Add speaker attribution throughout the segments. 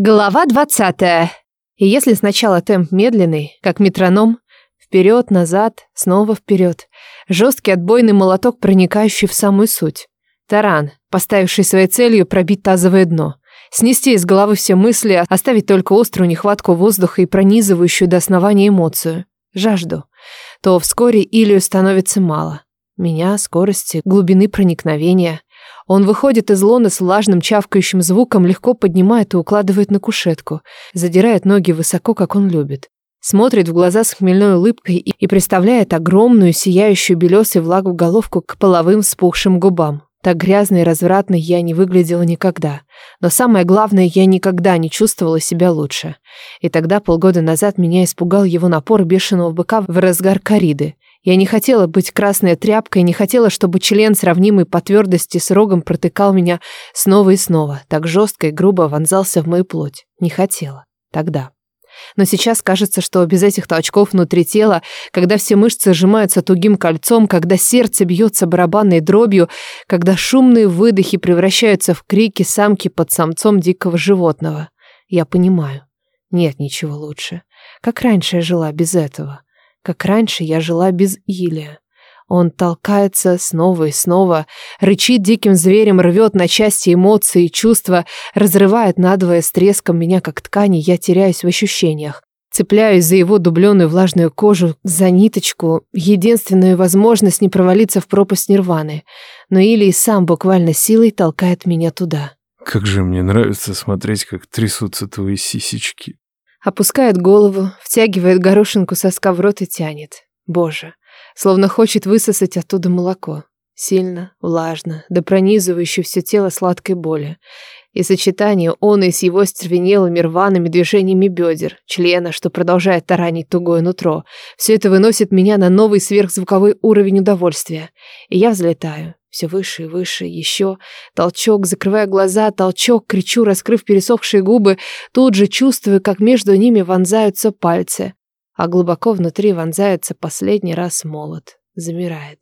Speaker 1: Глава 20. И если сначала темп медленный, как метроном, вперед, назад, снова вперед, жесткий отбойный молоток, проникающий в самую суть. Таран, поставивший своей целью пробить тазовое дно, снести из головы все мысли, оставить только острую нехватку воздуха и пронизывающую до основания эмоцию, жажду, то вскоре Илью становится мало. Меня, скорости, глубины проникновения – он выходит из лона с влажным чавкающим звуком, легко поднимает и укладывает на кушетку, задирает ноги высоко, как он любит. Смотрит в глаза с хмельной улыбкой и, и представляет огромную, сияющую белесой влагу головку к половым вспухшим губам. Так грязной и развратной я не выглядела никогда. Но самое главное, я никогда не чувствовала себя лучше. И тогда, полгода назад, меня испугал его напор бешеного быка в разгар кориды. Я не хотела быть красной тряпкой, не хотела, чтобы член, сравнимый по твердости с рогом, протыкал меня снова и снова, так жестко и грубо вонзался в мою плоть. Не хотела. Тогда. Но сейчас кажется, что без этих толчков внутри тела, когда все мышцы сжимаются тугим кольцом, когда сердце бьется барабанной дробью, когда шумные выдохи превращаются в крики самки под самцом дикого животного, я понимаю, нет ничего лучше. Как раньше я жила без этого. Как раньше я жила без Илия. Он толкается снова и снова, рычит диким зверем, рвет на части эмоции и чувства, разрывает надвое с треском меня как ткани, я теряюсь в ощущениях. Цепляюсь за его дубленую влажную кожу, за ниточку, единственную возможность не провалиться в пропасть нирваны. Но Илий сам буквально силой толкает меня туда.
Speaker 2: Как же мне нравится смотреть, как трясутся твои сисечки.
Speaker 1: Опускает голову, втягивает горошинку соска в рот и тянет. Боже, словно хочет высосать оттуда молоко. Сильно, влажно, до пронизывающей все тело сладкой боли. И сочетание он и с его стервенелыми рваными движениями бедер, члена, что продолжает таранить тугое нутро. Все это выносит меня на новый сверхзвуковой уровень удовольствия. И я взлетаю. Все выше и выше, еще. Толчок, закрывая глаза, толчок, кричу, раскрыв пересохшие губы, тут же чувствую, как между ними вонзаются пальцы. А глубоко внутри вонзается последний раз молот. Замирает.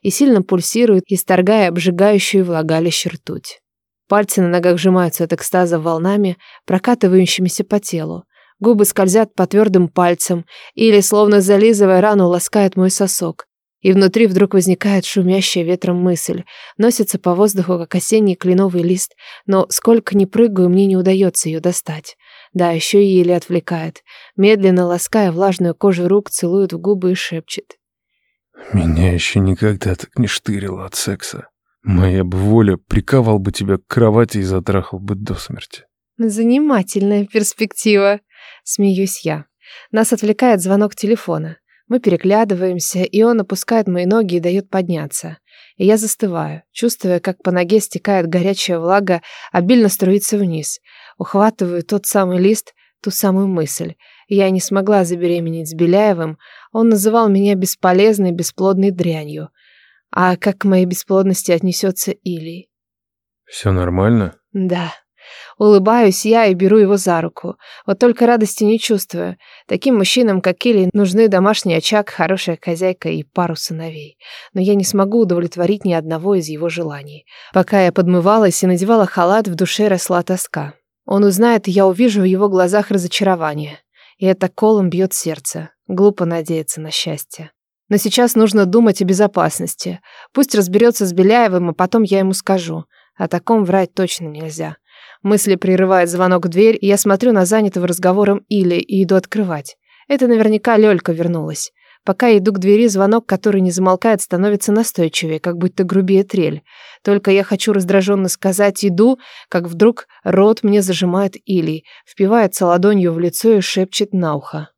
Speaker 1: И сильно пульсирует, исторгая обжигающую влагалище ртуть. Пальцы на ногах сжимаются от экстаза волнами, прокатывающимися по телу. Губы скользят по твердым пальцам или, словно зализывая рану, ласкает мой сосок. И внутри вдруг возникает шумящая ветром мысль. Носится по воздуху, как осенний кленовый лист, но сколько ни прыгаю, мне не удается ее достать. Да, еще и еле отвлекает. Медленно лаская влажную кожу рук, целует в губы и шепчет.
Speaker 2: «Меня еще никогда так не штырило от секса. Моя бы воля приковал бы тебя к кровати и затрахал бы до смерти».
Speaker 1: «Занимательная перспектива», — смеюсь я. Нас отвлекает звонок телефона. Мы переглядываемся, и он опускает мои ноги и дает подняться. И я застываю, чувствуя, как по ноге стекает горячая влага, обильно струится вниз. Ухватываю тот самый лист, ту самую мысль. Я не смогла забеременеть с Беляевым, он называл меня бесполезной, бесплодной дрянью. А как к моей бесплодности отнесется Илий?
Speaker 2: «Все нормально?»
Speaker 1: «Да», Улыбаюсь я и беру его за руку. Вот только радости не чувствую. Таким мужчинам, как Килли, нужны домашний очаг, хорошая хозяйка и пару сыновей. Но я не смогу удовлетворить ни одного из его желаний. Пока я подмывалась и надевала халат, в душе росла тоска. Он узнает, и я увижу в его глазах разочарование. И это колом бьет сердце. Глупо надеяться на счастье. Но сейчас нужно думать о безопасности. Пусть разберется с Беляевым, а потом я ему скажу. О таком врать точно нельзя. Мысли прерывает звонок в дверь, и я смотрю на занятого разговором Или и иду открывать. Это наверняка Лёлька вернулась. Пока я иду к двери, звонок, который не замолкает, становится настойчивее, как будто грубее трель. Только я хочу раздраженно сказать «иду», как вдруг рот мне зажимает Или, впивается ладонью в лицо и шепчет на ухо.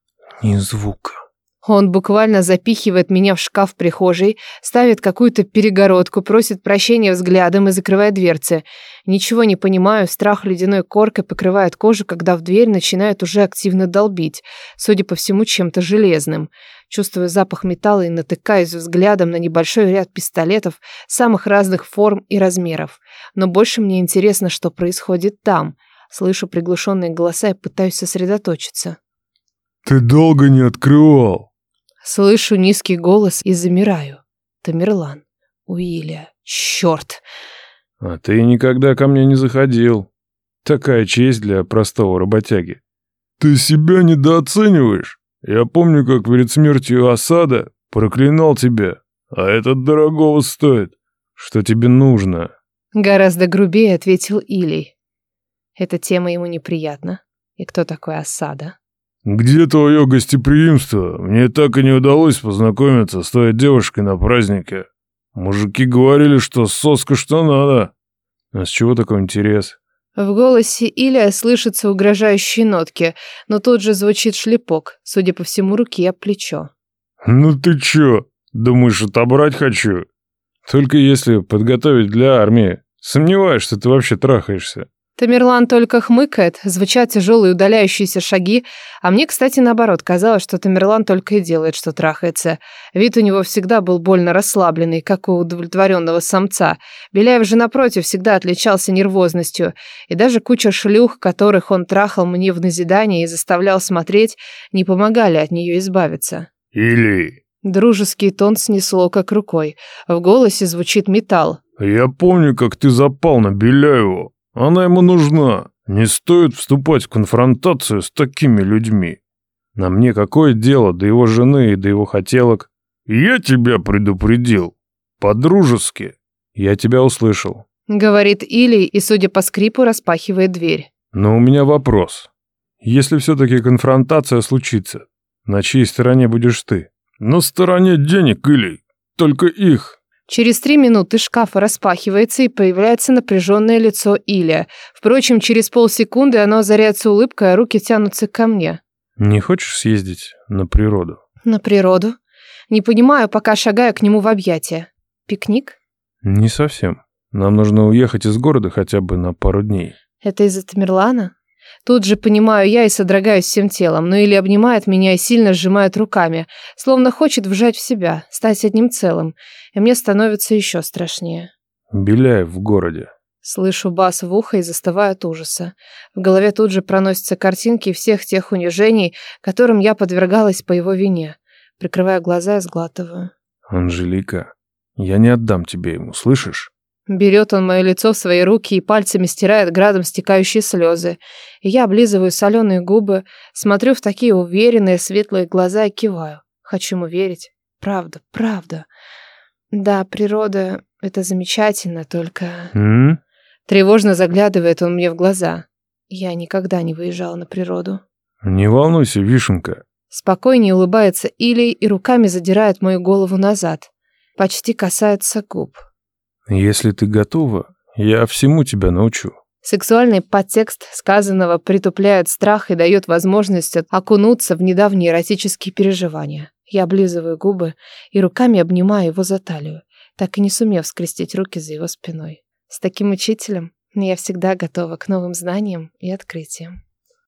Speaker 2: «Ни звука».
Speaker 1: Он буквально запихивает меня в шкаф прихожей, ставит какую-то перегородку, просит прощения взглядом и закрывает дверцы. Ничего не понимаю, страх ледяной коркой покрывает кожу, когда в дверь начинает уже активно долбить, судя по всему, чем-то железным. Чувствую запах металла и натыкаюсь взглядом на небольшой ряд пистолетов самых разных форм и размеров. Но больше мне интересно, что происходит там. Слышу приглушенные голоса и пытаюсь сосредоточиться.
Speaker 2: «Ты долго не открывал?»
Speaker 1: Слышу низкий голос и замираю. Тамерлан. Уиля. Черт.
Speaker 2: А ты никогда ко мне не заходил. Такая честь для простого работяги. Ты себя недооцениваешь? Я помню, как перед смертью осада проклинал тебя, а этот дорогого стоит. Что тебе нужно?
Speaker 1: Гораздо грубее ответил Илий. Эта тема ему неприятна. И кто такой осада?
Speaker 2: Где твое гостеприимство? Мне так и не удалось познакомиться с той девушкой на празднике. Мужики говорили, что соска что надо. А с чего такой интерес?
Speaker 1: В голосе Илья слышатся угрожающие нотки, но тут же звучит шлепок, судя по всему, руки об плечо.
Speaker 2: «Ну ты чё? Думаешь, отобрать хочу? Только если подготовить для армии. Сомневаюсь, что ты вообще трахаешься».
Speaker 1: Тамерлан только хмыкает, звучат тяжелые удаляющиеся шаги, а мне, кстати, наоборот, казалось, что Тамерлан только и делает, что трахается. Вид у него всегда был больно расслабленный, как у удовлетворенного самца. Беляев же, напротив, всегда отличался нервозностью, и даже куча шлюх, которых он трахал мне в назидание и заставлял смотреть, не помогали от нее избавиться.
Speaker 2: «Или...»
Speaker 1: Дружеский тон снесло как рукой. В голосе звучит металл.
Speaker 2: «Я помню, как ты запал на Беляеву. Она ему нужна. Не стоит вступать в конфронтацию с такими людьми. На мне какое дело до его жены и до его хотелок? Я тебя предупредил. По-дружески. Я тебя услышал.
Speaker 1: Говорит Или и, судя по скрипу, распахивает дверь.
Speaker 2: Но у меня вопрос. Если все-таки конфронтация случится, на чьей стороне будешь ты? На стороне денег, Или. Только их.
Speaker 1: Через три минуты шкаф распахивается и появляется напряженное лицо Илья. Впрочем, через полсекунды оно озаряется улыбкой, а руки тянутся ко мне.
Speaker 2: Не хочешь съездить на природу?
Speaker 1: На природу? Не понимаю, пока шагаю к нему в объятия. Пикник?
Speaker 2: Не совсем. Нам нужно уехать из города хотя бы на пару дней.
Speaker 1: Это из-за Тамерлана? Тут же понимаю я и содрогаюсь всем телом, но или обнимает меня и сильно сжимает руками, словно хочет вжать в себя, стать одним целым, и мне становится еще страшнее.
Speaker 2: Беляев в городе.
Speaker 1: Слышу бас в ухо и застываю от ужаса. В голове тут же проносятся картинки всех тех унижений, которым я подвергалась по его вине. Прикрывая глаза и сглатываю.
Speaker 2: Анжелика, я не отдам тебе ему, слышишь?
Speaker 1: Берет он мое лицо в свои руки и пальцами стирает градом стекающие слезы. Я облизываю соленые губы, смотрю в такие уверенные светлые глаза и киваю. Хочу ему верить. Правда, правда. Да, природа — это замечательно, только...
Speaker 2: М?
Speaker 1: Тревожно заглядывает он мне в глаза. Я никогда не выезжала на природу.
Speaker 2: Не волнуйся, вишенка.
Speaker 1: Спокойнее улыбается Илей и руками задирает мою голову назад. Почти касается губ.
Speaker 2: Если ты готова, я всему тебя научу.
Speaker 1: Сексуальный подтекст сказанного притупляет страх и дает возможность окунуться в недавние эротические переживания. Я облизываю губы и руками обнимаю его за талию, так и не сумев скрестить руки за его спиной. С таким учителем я всегда готова к новым знаниям и открытиям.